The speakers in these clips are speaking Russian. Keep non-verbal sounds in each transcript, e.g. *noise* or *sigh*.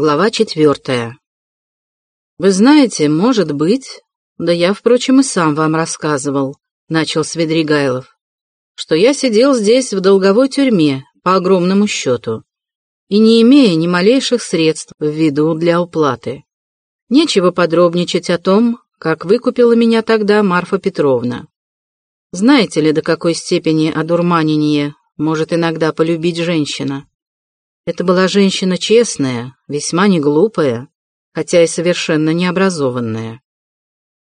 Глава четвертая. «Вы знаете, может быть, да я, впрочем, и сам вам рассказывал», — начал Свидригайлов, «что я сидел здесь в долговой тюрьме по огромному счету и не имея ни малейших средств в виду для уплаты. Нечего подробничать о том, как выкупила меня тогда Марфа Петровна. Знаете ли, до какой степени одурманение может иногда полюбить женщина?» Это была женщина честная, весьма не глупая, хотя и совершенно необразованная.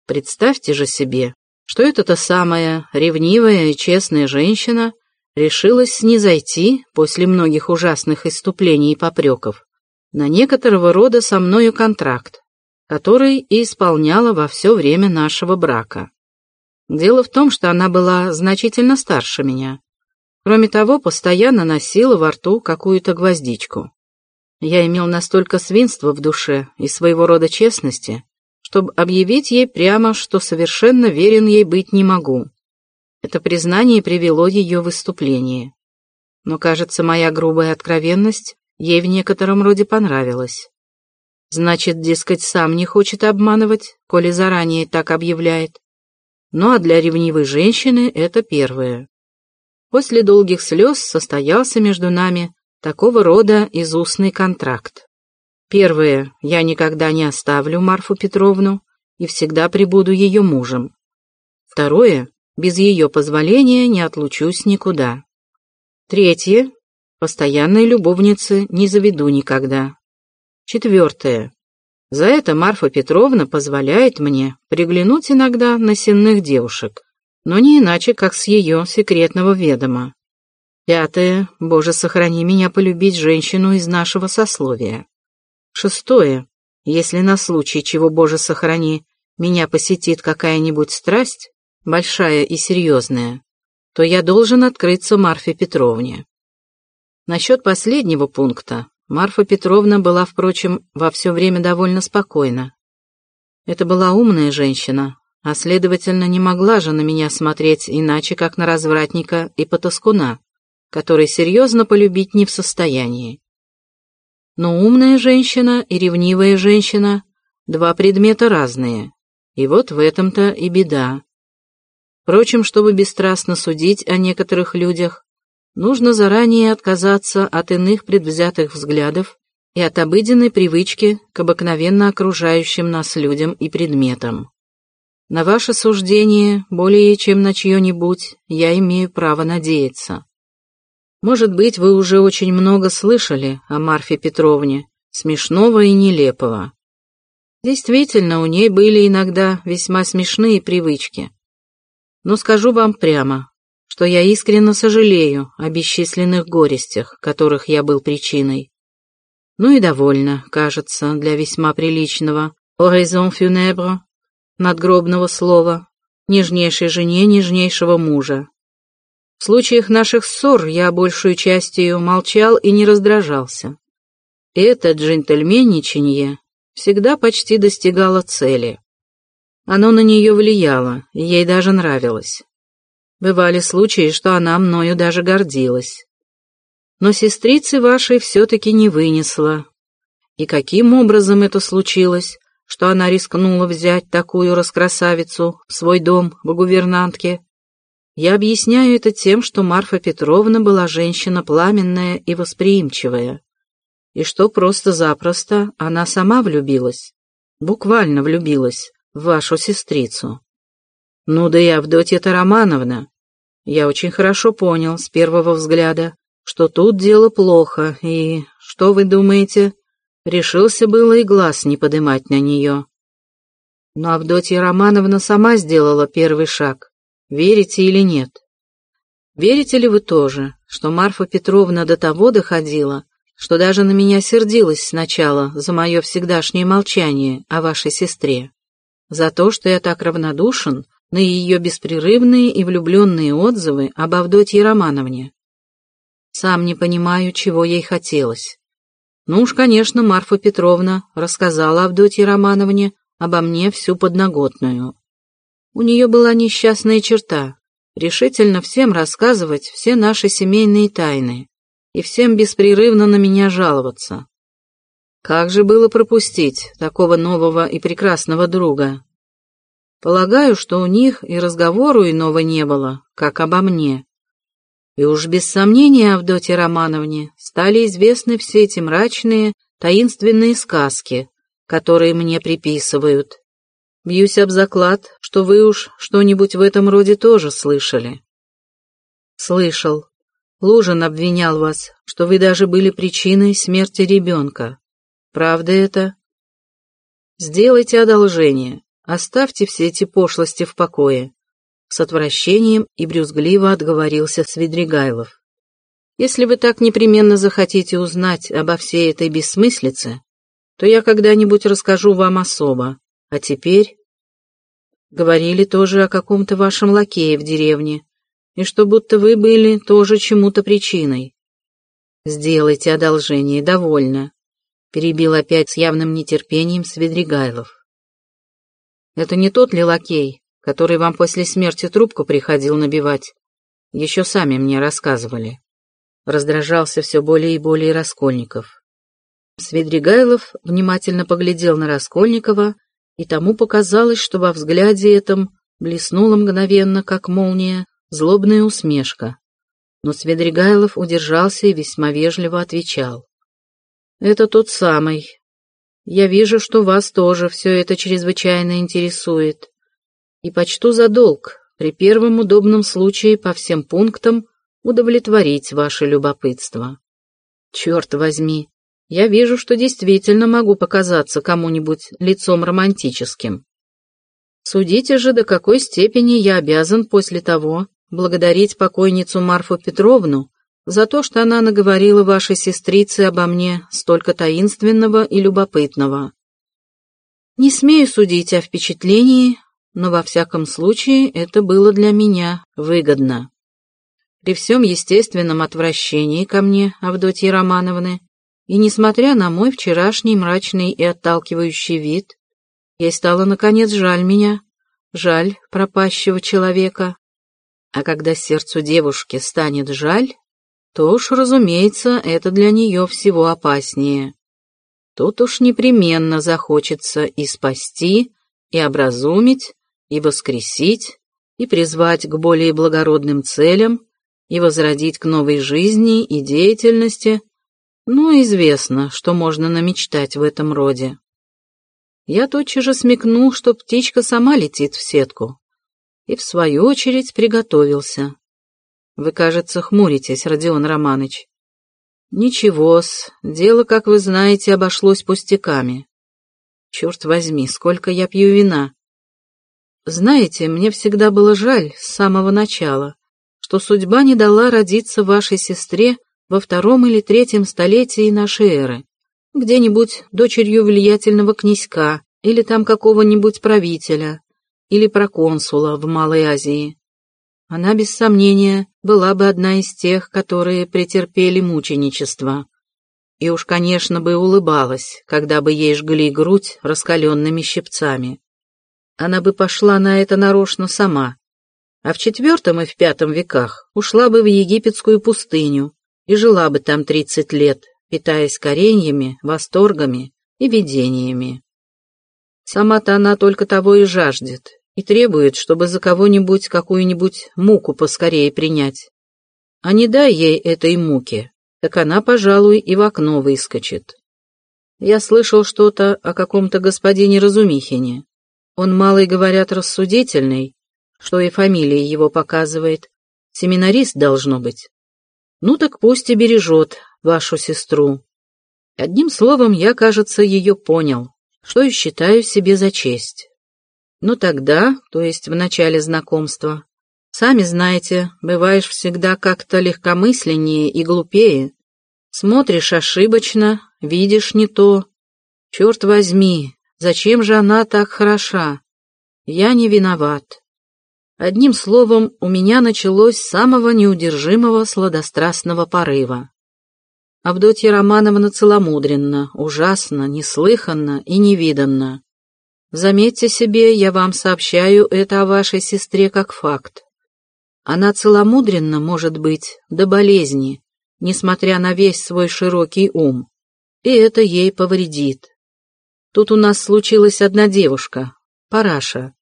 Представьте же себе, что эта-то самая ревнивая и честная женщина решилась снизойти после многих ужасных иступлений и попреков на некоторого рода со мною контракт, который и исполняла во все время нашего брака. Дело в том, что она была значительно старше меня, Кроме того, постоянно носила во рту какую-то гвоздичку. Я имел настолько свинства в душе и своего рода честности, чтобы объявить ей прямо, что совершенно верен ей быть не могу. Это признание привело ее выступление. Но, кажется, моя грубая откровенность ей в некотором роде понравилась. Значит, дескать, сам не хочет обманывать, коли заранее так объявляет. Ну а для ревнивой женщины это первое. После долгих слез состоялся между нами такого рода изустный контракт. Первое, я никогда не оставлю Марфу Петровну и всегда прибуду ее мужем. Второе, без ее позволения не отлучусь никуда. Третье, постоянной любовницы не заведу никогда. Четвертое, за это Марфа Петровна позволяет мне приглянуть иногда на сенных девушек, но не иначе, как с ее секретного ведома. Пятое. Боже, сохрани меня полюбить женщину из нашего сословия. Шестое. Если на случай, чего, Боже, сохрани, меня посетит какая-нибудь страсть, большая и серьезная, то я должен открыться Марфе Петровне. Насчет последнего пункта Марфа Петровна была, впрочем, во все время довольно спокойна. Это была умная женщина, а, следовательно, не могла же на меня смотреть иначе, как на развратника и потаскуна, который серьезно полюбить не в состоянии. Но умная женщина и ревнивая женщина — два предмета разные, и вот в этом-то и беда. Впрочем, чтобы бесстрастно судить о некоторых людях, нужно заранее отказаться от иных предвзятых взглядов и от обыденной привычки к обыкновенно окружающим нас людям и предметам. На ваше суждение, более чем на чье-нибудь, я имею право надеяться. Может быть, вы уже очень много слышали о Марфе Петровне, смешного и нелепого. Действительно, у ней были иногда весьма смешные привычки. Но скажу вам прямо, что я искренне сожалею о бесчисленных горестях, которых я был причиной. Ну и довольно, кажется, для весьма приличного «Horizon funèbre» надгробного слова, нежнейшей жене нежнейшего мужа. В случаях наших ссор я большую частью молчал и не раздражался. Это джентльменничанье всегда почти достигало цели. Оно на нее влияло, и ей даже нравилось. Бывали случаи, что она мною даже гордилась. Но сестрицы вашей все-таки не вынесла. И каким образом это случилось, что она рискнула взять такую раскрасавицу в свой дом в гувернантке. Я объясняю это тем, что Марфа Петровна была женщина пламенная и восприимчивая, и что просто-запросто она сама влюбилась, буквально влюбилась в вашу сестрицу. Ну да и Авдотья-то Романовна. Я очень хорошо понял с первого взгляда, что тут дело плохо, и, что вы думаете, Решился было и глаз не подымать на нее. Но Авдотья Романовна сама сделала первый шаг. Верите или нет? Верите ли вы тоже, что Марфа Петровна до того доходила, что даже на меня сердилась сначала за мое всегдашнее молчание о вашей сестре? За то, что я так равнодушен на ее беспрерывные и влюбленные отзывы об Авдотье Романовне? Сам не понимаю, чего ей хотелось. Ну уж, конечно, Марфа Петровна рассказала Авдотье Романовне обо мне всю подноготную. У нее была несчастная черта — решительно всем рассказывать все наши семейные тайны и всем беспрерывно на меня жаловаться. Как же было пропустить такого нового и прекрасного друга? Полагаю, что у них и разговору иного не было, как обо мне. И уж без сомнения Авдотье Романовне стали известны все эти мрачные, таинственные сказки, которые мне приписывают. Бьюсь об заклад, что вы уж что-нибудь в этом роде тоже слышали. Слышал. Лужин обвинял вас, что вы даже были причиной смерти ребенка. Правда это? Сделайте одолжение, оставьте все эти пошлости в покое. С отвращением и брюзгливо отговорился Свидригайлов. Если вы так непременно захотите узнать обо всей этой бессмыслице, то я когда-нибудь расскажу вам особо. А теперь... Говорили тоже о каком-то вашем лакее в деревне, и что будто вы были тоже чему-то причиной. Сделайте одолжение, довольно перебил опять с явным нетерпением Свидригайлов. «Это не тот ли лакей, который вам после смерти трубку приходил набивать? Еще сами мне рассказывали». Раздражался все более и более Раскольников. Свидригайлов внимательно поглядел на Раскольникова, и тому показалось, что во взгляде этом блеснула мгновенно, как молния, злобная усмешка. Но Свидригайлов удержался и весьма вежливо отвечал. «Это тот самый. Я вижу, что вас тоже все это чрезвычайно интересует. И почту за долг при первом удобном случае по всем пунктам удовлетворить ваше любопытство. Черт возьми, я вижу, что действительно могу показаться кому-нибудь лицом романтическим. Судите же, до какой степени я обязан после того благодарить покойницу Марфу Петровну за то, что она наговорила вашей сестрице обо мне столько таинственного и любопытного. Не смею судить о впечатлении, но во всяком случае это было для меня выгодно. При всем естественном отвращении ко мне, Авдотьи Романовны, и несмотря на мой вчерашний мрачный и отталкивающий вид, ей стало, наконец, жаль меня, жаль пропащего человека. А когда сердцу девушки станет жаль, то уж, разумеется, это для нее всего опаснее. Тут уж непременно захочется и спасти, и образумить, и воскресить, и призвать к более благородным целям, и возродить к новой жизни и деятельности. Ну, известно, что можно намечтать в этом роде. Я тотчас же смекнул, что птичка сама летит в сетку, и в свою очередь приготовился. Вы, кажется, хмуритесь, Родион Романыч. Ничего-с, дело, как вы знаете, обошлось пустяками. Черт возьми, сколько я пью вина. Знаете, мне всегда было жаль с самого начала, что судьба не дала родиться вашей сестре во втором или третьем столетии нашей эры, где-нибудь дочерью влиятельного князька или там какого-нибудь правителя или проконсула в Малой Азии. Она, без сомнения, была бы одна из тех, которые претерпели мученичество. И уж, конечно, бы улыбалась, когда бы ей жгли грудь раскаленными щипцами. Она бы пошла на это нарочно сама, а в четвертом и в пятом веках ушла бы в египетскую пустыню и жила бы там тридцать лет, питаясь кореньями, восторгами и видениями. Сама-то она только того и жаждет, и требует, чтобы за кого-нибудь какую-нибудь муку поскорее принять. А не дай ей этой муки, так она, пожалуй, и в окно выскочит. Я слышал что-то о каком-то господине Разумихине. Он, малый, говорят, рассудительный, что и фамилия его показывает. Семинарист должно быть. Ну так пусть и бережет вашу сестру. Одним словом, я, кажется, ее понял, что и считаю себе за честь. Ну тогда, то есть в начале знакомства, сами знаете, бываешь всегда как-то легкомысленнее и глупее. Смотришь ошибочно, видишь не то. Черт возьми, зачем же она так хороша? Я не виноват. Одним словом, у меня началось самого неудержимого сладострастного порыва. Авдотья Романовна целомудренно, ужасно, неслыханно и невиданно. Заметьте себе, я вам сообщаю это о вашей сестре как факт. Она целомудренна, может быть, до болезни, несмотря на весь свой широкий ум. и это ей повредит. Тут у нас случилась одна девушка, Параша,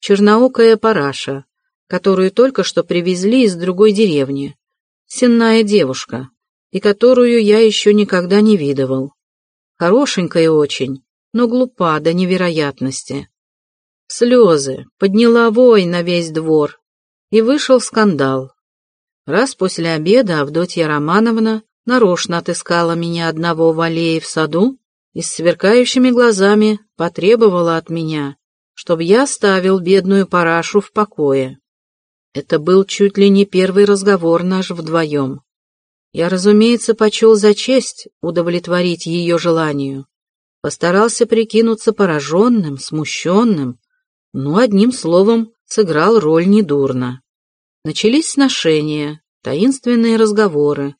черноокая Параша, которую только что привезли из другой деревни, сенная девушка, и которую я еще никогда не видывал. Хорошенькая очень, но глупа до невероятности. Слезы, подняла вой на весь двор, и вышел скандал. Раз после обеда Авдотья Романовна нарочно отыскала меня одного в аллее в саду и с сверкающими глазами потребовала от меня, чтобы я оставил бедную парашу в покое. Это был чуть ли не первый разговор наш вдвоем. Я, разумеется, почел за честь удовлетворить ее желанию. Постарался прикинуться пораженным, смущенным, но, одним словом, сыграл роль недурно. Начались сношения, таинственные разговоры,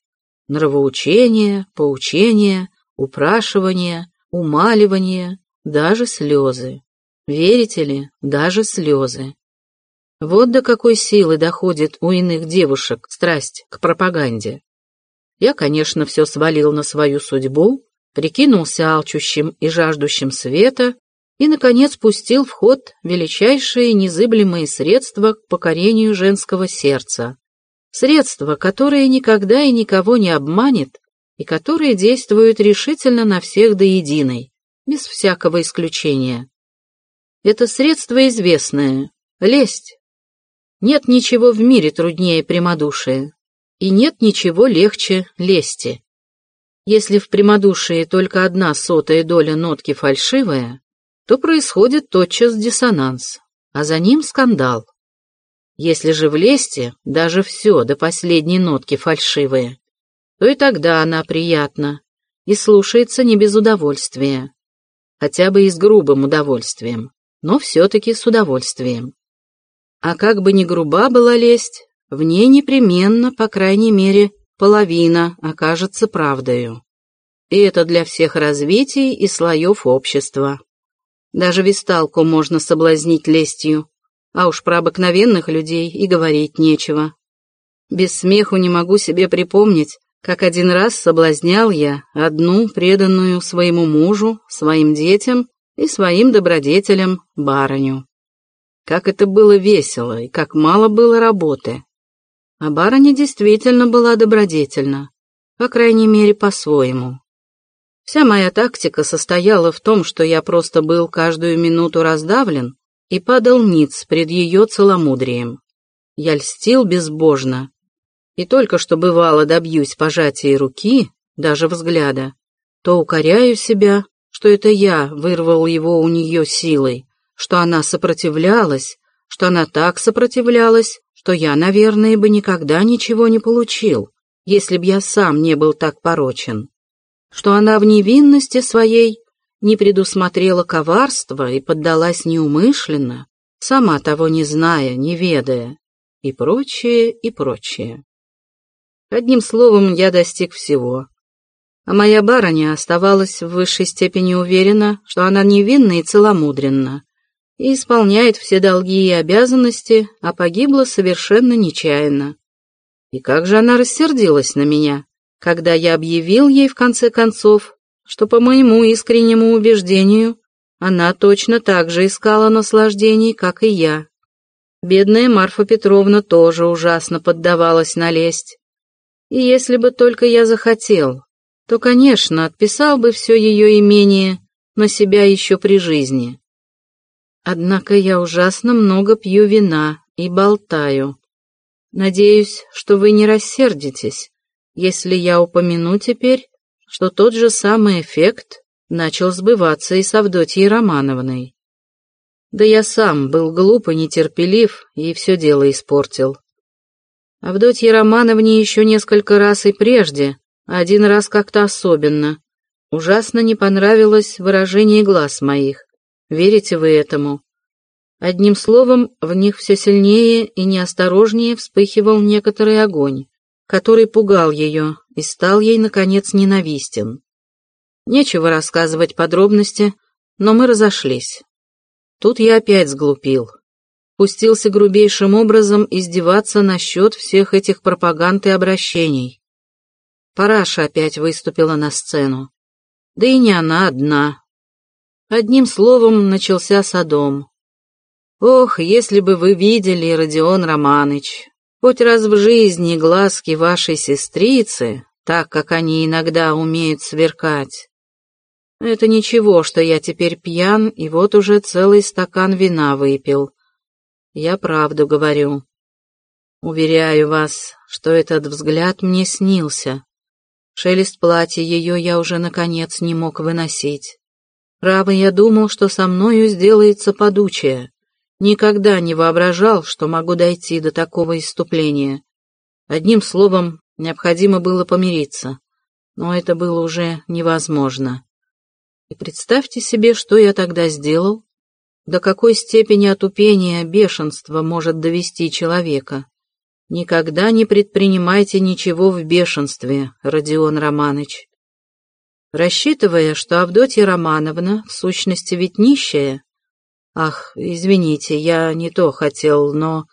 нравоучения, поучения, упрашивания, умаливания, даже слезы. Верите ли, даже слезы. Вот до какой силы доходит у иных девушек страсть к пропаганде. Я, конечно, все свалил на свою судьбу, прикинулся алчущим и жаждущим света и, наконец, пустил в ход величайшие незыблемые средства к покорению женского сердца. Средства, которое никогда и никого не обманет и которые действуют решительно на всех до единой, без всякого исключения. Это средство известное — лесть. Нет ничего в мире труднее прямодушия, и нет ничего легче лести. Если в прямодушии только одна сотая доля нотки фальшивая, то происходит тотчас диссонанс, а за ним скандал. Если же в лесте даже все до последней нотки фальшивое, то и тогда она приятна и слушается не без удовольствия, хотя бы и с грубым удовольствием, но все-таки с удовольствием. А как бы ни груба была лесть, в ней непременно, по крайней мере, половина окажется правдою. И это для всех развитий и слоев общества. Даже висталку можно соблазнить лестью, а уж про обыкновенных людей и говорить нечего. Без смеху не могу себе припомнить, как один раз соблазнял я одну преданную своему мужу, своим детям и своим добродетелям барыню. Как это было весело и как мало было работы. А барыня действительно была добродетельна, по крайней мере, по-своему. Вся моя тактика состояла в том, что я просто был каждую минуту раздавлен и падал ниц пред ее целомудрием. Я льстил безбожно, и только что бывало добьюсь пожатия руки, даже взгляда, то укоряю себя, что это я вырвал его у нее силой, что она сопротивлялась, что она так сопротивлялась, что я, наверное, бы никогда ничего не получил, если б я сам не был так порочен что она в невинности своей не предусмотрела коварства и поддалась неумышленно, сама того не зная, не ведая, и прочее, и прочее. Одним словом, я достиг всего. А моя барыня оставалась в высшей степени уверена, что она невинна и целомудренна, и исполняет все долги и обязанности, а погибла совершенно нечаянно. И как же она рассердилась на меня, когда я объявил ей в конце концов, что по моему искреннему убеждению она точно так же искала наслаждений, как и я. Бедная Марфа Петровна тоже ужасно поддавалась на лесть. И если бы только я захотел, то, конечно, отписал бы все ее имение на себя еще при жизни. Однако я ужасно много пью вина и болтаю. Надеюсь, что вы не рассердитесь, если я упомяну теперь, что тот же самый эффект начал сбываться и с Авдотьей Романовной. Да я сам был глуп и нетерпелив, и все дело испортил. Авдотье Романовне еще несколько раз и прежде, один раз как-то особенно, ужасно не понравилось выражение глаз моих. Верите вы этому? Одним словом, в них все сильнее и неосторожнее вспыхивал некоторый огонь который пугал ее и стал ей, наконец, ненавистен. Нечего рассказывать подробности, но мы разошлись. Тут я опять сглупил. Пустился грубейшим образом издеваться насчет всех этих пропаганд и обращений. Параша опять выступила на сцену. Да и не она одна. Одним словом, начался Содом. Ох, если бы вы видели, Родион Романыч, хоть раз в жизни глазки вашей сестрицы, так как они иногда умеют сверкать. Это ничего, что я теперь пьян и вот уже целый стакан вина выпил. Я правду говорю. Уверяю вас, что этот взгляд мне снился. Шелест платья ее я уже, наконец, не мог выносить. Право, я думал, что со мною сделается подучие. Никогда не воображал, что могу дойти до такого иступления. Одним словом, необходимо было помириться. Но это было уже невозможно. И представьте себе, что я тогда сделал. До какой степени отупения, бешенства может довести человека. Никогда не предпринимайте ничего в бешенстве, Родион Романыч. Рассчитывая, что Авдотья Романовна, в сущности, ведь нищая, Ах, извините, я не то хотел, но...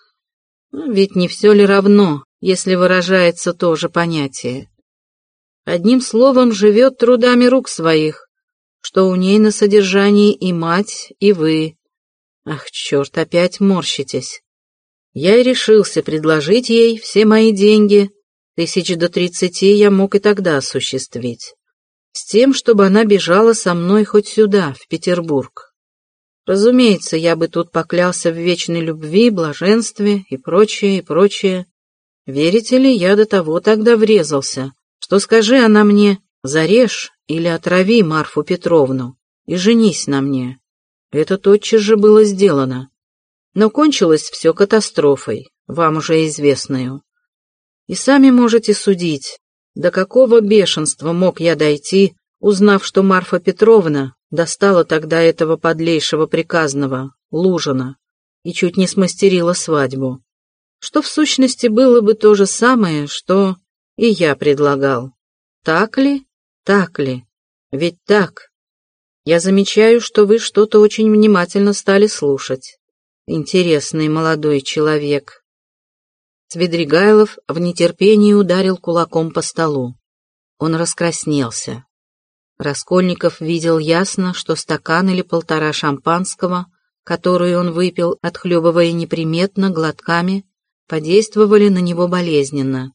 Ведь не все ли равно, если выражается то же понятие? Одним словом, живет трудами рук своих, что у ней на содержании и мать, и вы. Ах, черт, опять морщитесь. Я и решился предложить ей все мои деньги, тысяч до тридцати я мог и тогда осуществить, с тем, чтобы она бежала со мной хоть сюда, в Петербург. Разумеется, я бы тут поклялся в вечной любви, блаженстве и прочее, и прочее. Верите ли, я до того тогда врезался, что скажи она мне, зарежь или отрави Марфу Петровну и женись на мне. Это тотчас же было сделано. Но кончилось все катастрофой, вам уже известную. И сами можете судить, до какого бешенства мог я дойти, узнав, что Марфа Петровна Достала тогда этого подлейшего приказного, Лужина, и чуть не смастерила свадьбу. Что в сущности было бы то же самое, что и я предлагал. Так ли? Так ли? Ведь так. Я замечаю, что вы что-то очень внимательно стали слушать. Интересный молодой человек. Свидригайлов в нетерпении ударил кулаком по столу. Он раскраснелся. Раскольников видел ясно, что стакан или полтора шампанского, который он выпил, отхлебывая неприметно глотками, подействовали на него болезненно,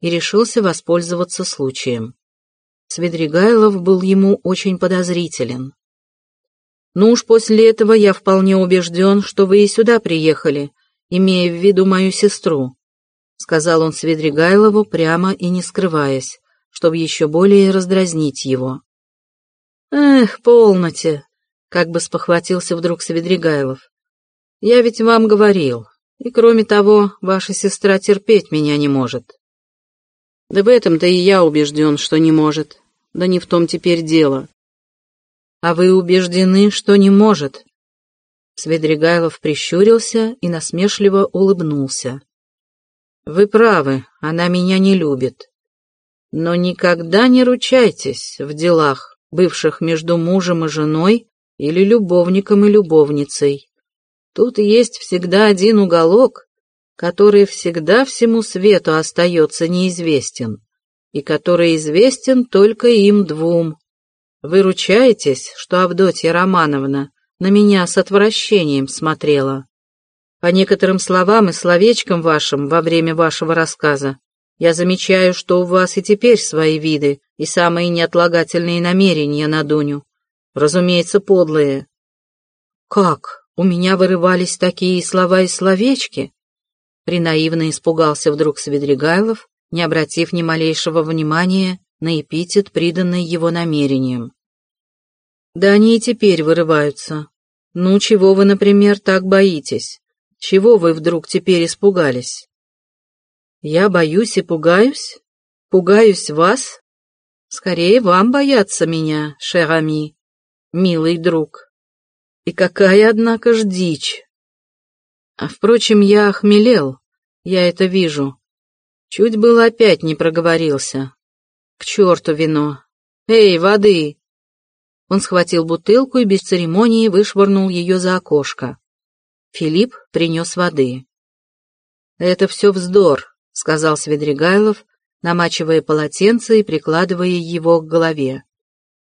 и решился воспользоваться случаем. Свидригайлов был ему очень подозрителен. «Ну уж после этого я вполне убежден, что вы и сюда приехали, имея в виду мою сестру», сказал он Свидригайлову прямо и не скрываясь, чтобы еще более раздразнить его. «Эх, полноте!» — как бы спохватился вдруг Свидригайлов. «Я ведь вам говорил, и кроме того, ваша сестра терпеть меня не может». «Да в этом-то и я убежден, что не может. Да не в том теперь дело». «А вы убеждены, что не может?» Свидригайлов прищурился и насмешливо улыбнулся. «Вы правы, она меня не любит. Но никогда не ручайтесь в делах, бывших между мужем и женой или любовником и любовницей. Тут есть всегда один уголок, который всегда всему свету остается неизвестен, и который известен только им двум. Вы ручаетесь, что Авдотья Романовна на меня с отвращением смотрела? По некоторым словам и словечкам вашим во время вашего рассказа я замечаю, что у вас и теперь свои виды и самые неотлагательные намерения на Дуню. Разумеется, подлые. Как? У меня вырывались такие слова и словечки? Принаивно испугался вдруг Свидригайлов, не обратив ни малейшего внимания на эпитет, приданный его намерением. Да они и теперь вырываются. Ну, чего вы, например, так боитесь? Чего вы вдруг теперь испугались? Я боюсь и пугаюсь? Пугаюсь вас? Скорее вам бояться меня, Шерами, милый друг. И какая, однако ж, дичь. А, впрочем, я охмелел, я это вижу. Чуть было опять не проговорился. К черту вино. Эй, воды! Он схватил бутылку и без церемонии вышвырнул ее за окошко. Филипп принес воды. «Это все вздор», — сказал Свидригайлов, намачивая полотенце и прикладывая его к голове.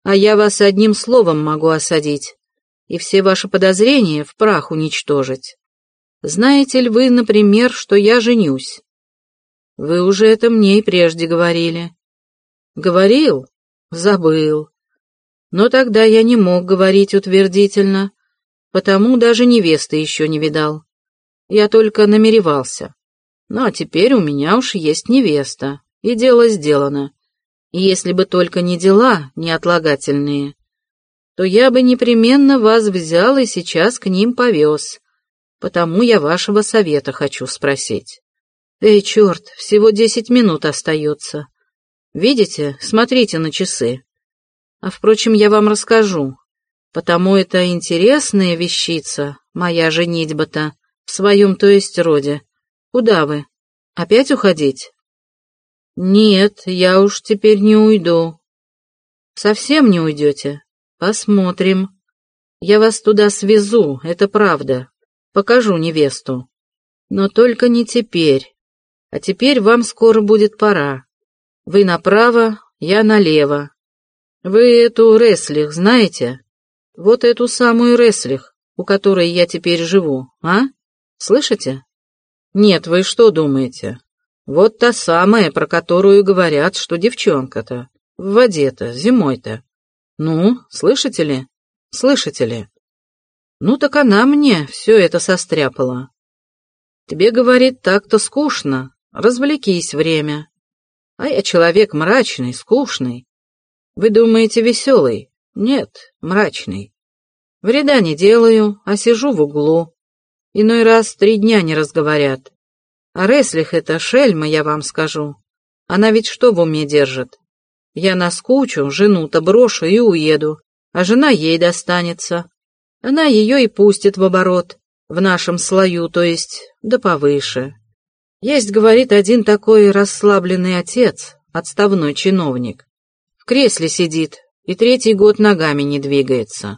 А я вас одним словом могу осадить, и все ваши подозрения в прах уничтожить. Знаете ли вы, например, что я женюсь? Вы уже это мне и прежде говорили. Говорил? Забыл. Но тогда я не мог говорить утвердительно, потому даже невесты еще не видал. Я только намеревался. Ну а теперь у меня уж есть невеста, и дело сделано. И если бы только не дела неотлагательные, то я бы непременно вас взял и сейчас к ним повез. Потому я вашего совета хочу спросить. Эй, черт, всего десять минут остается. Видите, смотрите на часы. А, впрочем, я вам расскажу, потому это интересная вещица, моя женитьба-то, в своем, то есть, роде. Куда вы? Опять уходить? Нет, я уж теперь не уйду. Совсем не уйдете? Посмотрим. Я вас туда свезу, это правда. Покажу невесту. Но только не теперь. А теперь вам скоро будет пора. Вы направо, я налево. Вы эту Реслих знаете? Вот эту самую Реслих, у которой я теперь живу, а? Слышите? Нет, вы что думаете? Вот та самая, про которую говорят, что девчонка-то, в воде-то, зимой-то. Ну, слышите ли? Слышите ли? Ну так она мне все это состряпала. Тебе, говорит, так-то скучно, развлекись время. А я человек мрачный, скучный. Вы думаете, веселый? Нет, мрачный. Вреда не делаю, а сижу в углу. Иной раз три дня не разговорят. А Реслих это шельма, я вам скажу. Она ведь что в уме держит? Я наскучу, жену-то брошу и уеду, а жена ей достанется. Она ее и пустит в оборот, в нашем слою, то есть, да повыше. Есть, говорит, один такой расслабленный отец, отставной чиновник. В кресле сидит и третий год ногами не двигается.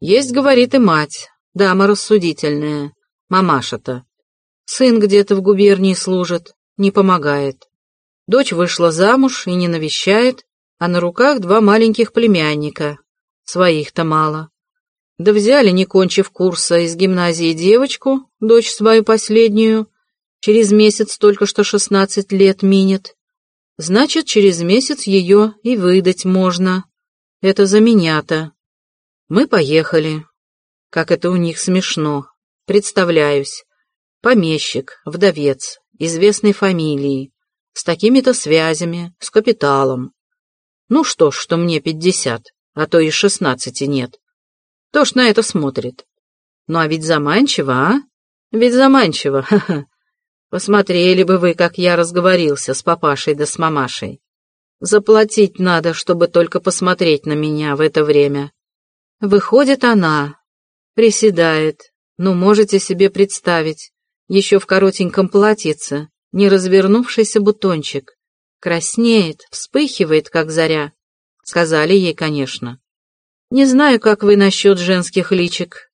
Есть, говорит, и мать, дама рассудительная. Мамаша-то. Сын где-то в губернии служит, не помогает. Дочь вышла замуж и не навещает, а на руках два маленьких племянника. Своих-то мало. Да взяли, не кончив курса из гимназии девочку, дочь свою последнюю, через месяц только что шестнадцать лет минет. Значит, через месяц ее и выдать можно. Это за меня-то. Мы поехали. Как это у них смешно. Представляюсь. Помещик, вдовец, известной фамилии, с такими-то связями, с капиталом. Ну что ж, что мне пятьдесят, а то и шестнадцати нет. Кто ж на это смотрит? Ну а ведь заманчиво, а? Ведь заманчиво, *laughs* ха-ха. Посмотрели бы вы, как я разговорился с папашей да с мамашей. Заплатить надо, чтобы только посмотреть на меня в это время. Выходит она, приседает, ну, можете себе представить, еще в коротеньком платьице, не развернувшийся бутончик. Краснеет, вспыхивает, как заря. Сказали ей, конечно. Не знаю, как вы насчет женских личик,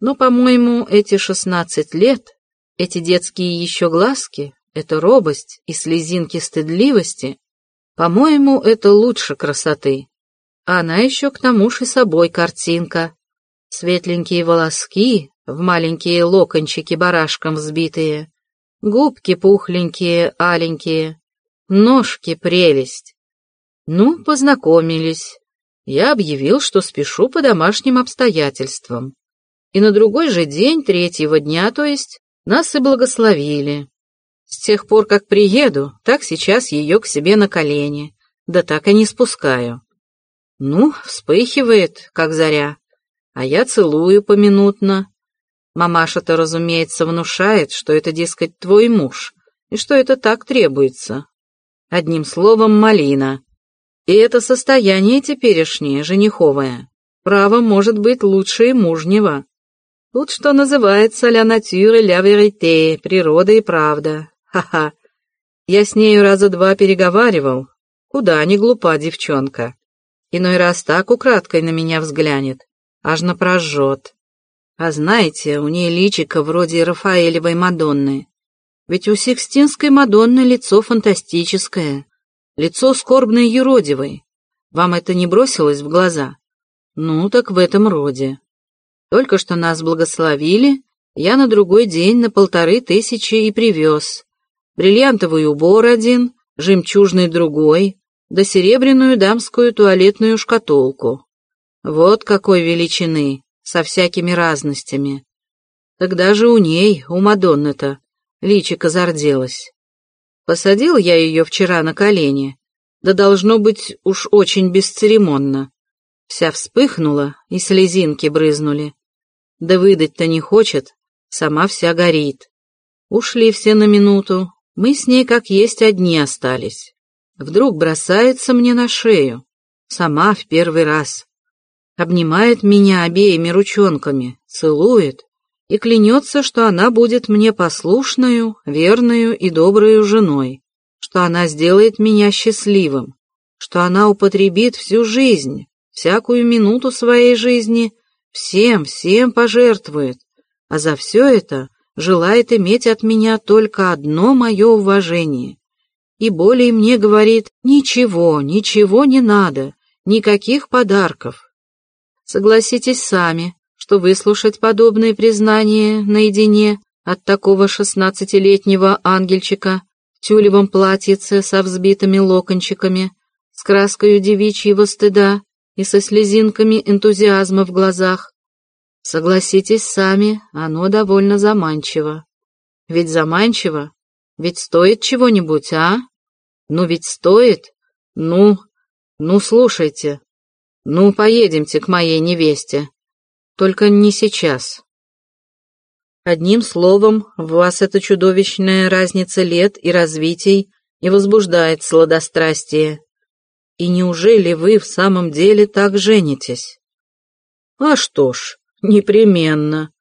но, по-моему, эти шестнадцать лет, эти детские еще глазки, эта робость и слезинки стыдливости, по-моему, это лучше красоты. А она еще к тому же собой картинка. Светленькие волоски, в маленькие локончики барашком взбитые, губки пухленькие, аленькие, ножки прелесть. Ну, познакомились. Я объявил, что спешу по домашним обстоятельствам. И на другой же день, третьего дня, то есть, нас и благословили. С тех пор, как приеду, так сейчас ее к себе на колени, да так и не спускаю. Ну, вспыхивает, как заря, а я целую поминутно, Мамаша-то, разумеется, внушает, что это, дескать, твой муж, и что это так требуется. Одним словом, малина. И это состояние теперешнее, жениховое. Право может быть лучше и мужнего. Тут что называется «ля натюре ля верите», природа и правда. Ха-ха. Я с нею раза два переговаривал. Куда не глупа девчонка. Иной раз так украдкой на меня взглянет, аж напрожжет. А знаете, у ней личико вроде Рафаэлевой Мадонны. Ведь у Сикстинской Мадонны лицо фантастическое, лицо скорбной юродивой. Вам это не бросилось в глаза? Ну, так в этом роде. Только что нас благословили, я на другой день на полторы тысячи и привез. Бриллиантовый убор один, жемчужный другой, да серебряную дамскую туалетную шкатулку. Вот какой величины, со всякими разностями. Тогда же у ней, у Мадонны-то, личико зарделось. Посадил я ее вчера на колени, да должно быть уж очень бесцеремонно. Вся вспыхнула, и слезинки брызнули. Да выдать-то не хочет, сама вся горит. Ушли все на минуту, мы с ней как есть одни остались. Вдруг бросается мне на шею, сама в первый раз. Обнимает меня обеими ручонками, целует и клянется, что она будет мне послушную, верную и добрую женой, что она сделает меня счастливым, что она употребит всю жизнь, всякую минуту своей жизни, всем, всем пожертвует, а за все это желает иметь от меня только одно мое уважение. И более мне говорит, ничего, ничего не надо, никаких подарков. Согласитесь сами, что выслушать подобные признания наедине от такого шестнадцатилетнего ангельчика в тюлевом платьице со взбитыми локончиками, с краской девичьего стыда и со слезинками энтузиазма в глазах, Согласитесь сами, оно довольно заманчиво. Ведь заманчиво? Ведь стоит чего-нибудь, а? Ну ведь стоит? Ну, ну слушайте. Ну, поедемте к моей невесте. Только не сейчас. Одним словом, в вас эта чудовищная разница лет и развитий и возбуждает сладострастие. И неужели вы в самом деле так женитесь? А что ж, Непременно.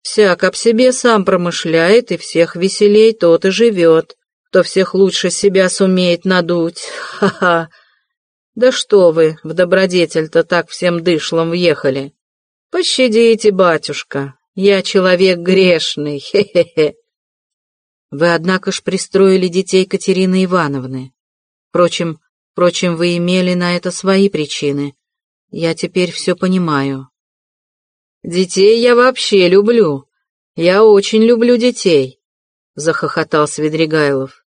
Всяк об себе сам промышляет, и всех веселей тот и живет, кто всех лучше себя сумеет надуть. Ха-ха. Да что вы, в добродетель-то так всем дышлом въехали. Пощадите, батюшка, я человек грешный, хе-хе-хе. Вы, однако ж, пристроили детей Катерины Ивановны. Впрочем, впрочем, вы имели на это свои причины. Я теперь все понимаю. Детей я вообще люблю. Я очень люблю детей, — захохотал Свидригайлов.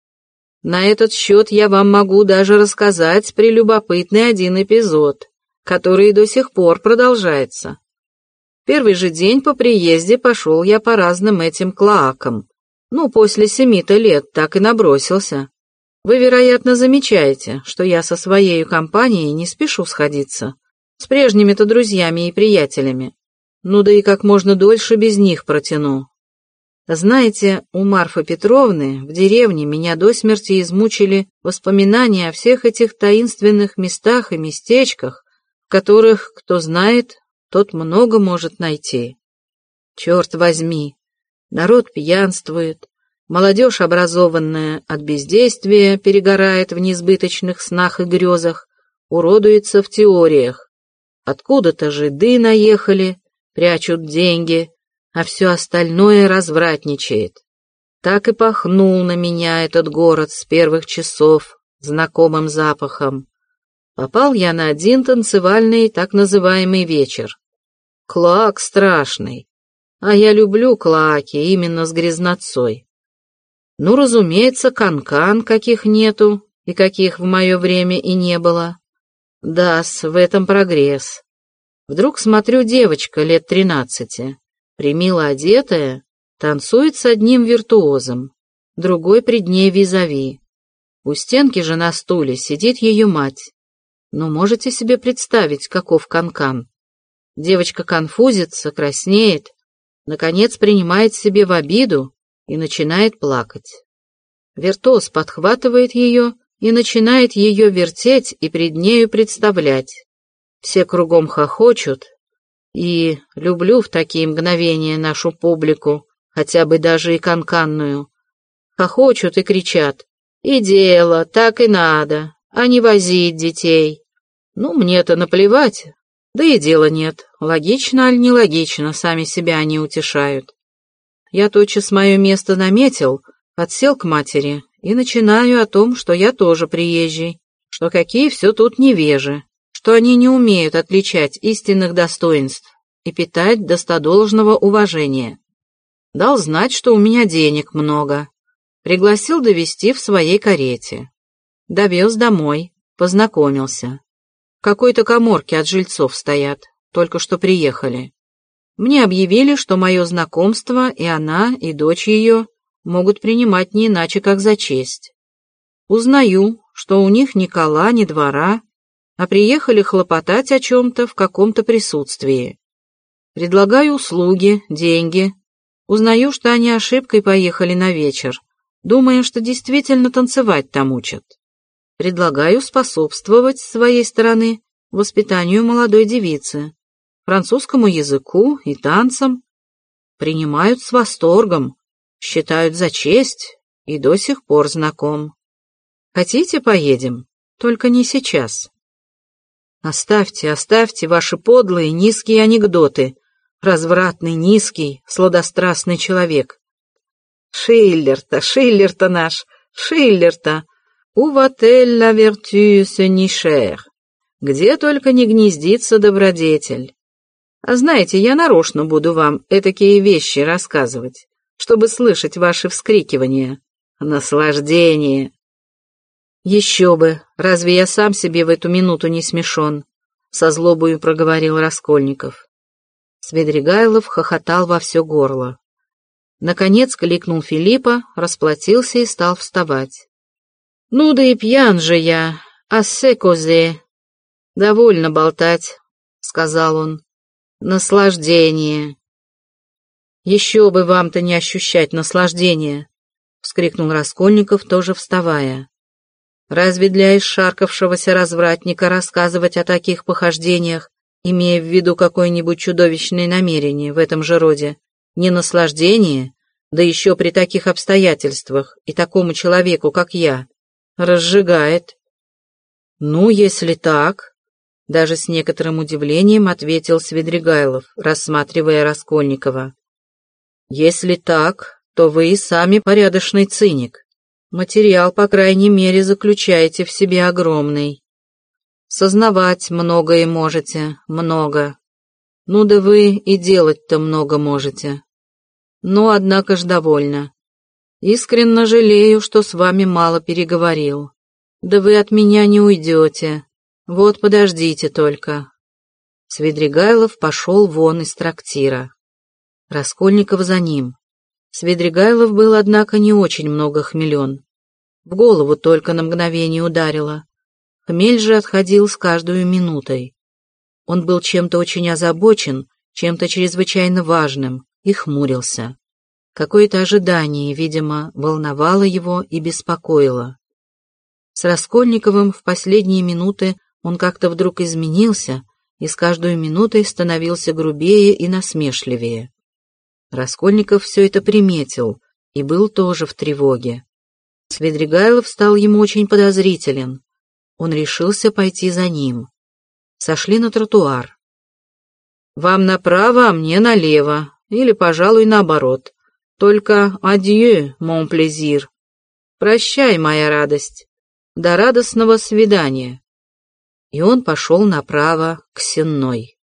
На этот счет я вам могу даже рассказать прелюбопытный один эпизод, который до сих пор продолжается. Первый же день по приезде пошел я по разным этим клоакам. Ну, после семи-то лет так и набросился. Вы, вероятно, замечаете, что я со своей компанией не спешу сходиться. С прежними-то друзьями и приятелями. Ну да и как можно дольше без них протяну. Знаете, у Марфы Петровны в деревне меня до смерти измучили воспоминания о всех этих таинственных местах и местечках, в которых, кто знает, тот много может найти. Черт возьми, народ пьянствует, молодежь образованная от бездействия перегорает в несбыточных снах и грезах, уродуется в теориях. Откуда-то жиды наехали, прячут деньги, а все остальное развратничает. Так и пахнул на меня этот город с первых часов знакомым запахом. Попал я на один танцевальный так называемый вечер. Клак страшный, а я люблю клаки именно с грязнотцой. Ну, разумеется, канкан, -кан, каких нету и каких в мое время и не было. да в этом прогресс. Вдруг смотрю, девочка лет тринадцати, примило одетая, танцует с одним виртуозом, другой пред ней визави. У стенки же на стуле сидит ее мать. Ну, можете себе представить, каков канкан. -кан. Девочка конфузится, краснеет, наконец принимает себе в обиду и начинает плакать. Виртуоз подхватывает ее и начинает ее вертеть и пред нею представлять все кругом хохочут, и люблю в такие мгновения нашу публику, хотя бы даже и канканную. Хохочут и кричат «И дело, так и надо, а не возить детей». Ну, мне-то наплевать, да и дела нет, логично аль нелогично, сами себя они утешают. Я тотчас мое место наметил, подсел к матери и начинаю о том, что я тоже приезжий, что какие все тут невежи, что они не умеют отличать истинных достоинств и питать достодолжного уважения. Дал знать, что у меня денег много. Пригласил довести в своей карете. Довез домой, познакомился. В какой-то коморке от жильцов стоят, только что приехали. Мне объявили, что мое знакомство и она, и дочь ее могут принимать не иначе, как за честь. Узнаю, что у них ни кола, ни двора, а приехали хлопотать о чем-то в каком-то присутствии. Предлагаю услуги, деньги. Узнаю, что они ошибкой поехали на вечер, думая, что действительно танцевать там учат. Предлагаю способствовать с своей стороны воспитанию молодой девицы, французскому языку и танцам. Принимают с восторгом, считают за честь и до сих пор знаком. Хотите, поедем? Только не сейчас. Оставьте, оставьте ваши подлые низкие анекдоты. Развратный, низкий, сладострастный человек. Шиллер-то, Шиллер-то наш, Шиллер-то. У ватель ла вертю нишер. Где только не гнездится добродетель. Знаете, я нарочно буду вам этакие вещи рассказывать, чтобы слышать ваши вскрикивания. Наслаждение. «Еще бы! Разве я сам себе в эту минуту не смешон?» — со злобою проговорил Раскольников. Свидригайлов хохотал во все горло. Наконец кликнул Филиппа, расплатился и стал вставать. «Ну да и пьян же я, ассе козе!» «Довольно болтать», — сказал он. «Наслаждение!» «Еще бы вам-то не ощущать наслаждения!» — вскрикнул Раскольников, тоже вставая. Разве для исшаркавшегося развратника рассказывать о таких похождениях, имея в виду какое-нибудь чудовищное намерение в этом же роде, не наслаждение, да еще при таких обстоятельствах и такому человеку, как я, разжигает? Ну, если так, даже с некоторым удивлением ответил Свидригайлов, рассматривая Раскольникова. Если так, то вы и сами порядочный циник. Материал, по крайней мере, заключаете в себе огромный. Сознавать многое можете, много. Ну да вы и делать-то много можете. Но, однако ж, довольно. Искренне жалею, что с вами мало переговорил. Да вы от меня не уйдете. Вот подождите только. Свидригайлов пошел вон из трактира. Раскольников за ним. Свидригайлов был, однако, не очень много хмелен. В голову только на мгновение ударило. Хмель же отходил с каждой минутой. Он был чем-то очень озабочен, чем-то чрезвычайно важным, и хмурился. Какое-то ожидание, видимо, волновало его и беспокоило. С Раскольниковым в последние минуты он как-то вдруг изменился и с каждой минутой становился грубее и насмешливее. Раскольников все это приметил и был тоже в тревоге. Свидригайлов стал ему очень подозрителен. Он решился пойти за ним. Сошли на тротуар. «Вам направо, а мне налево. Или, пожалуй, наоборот. Только адью, мон плезир. Прощай, моя радость. До радостного свидания». И он пошел направо к Сенной.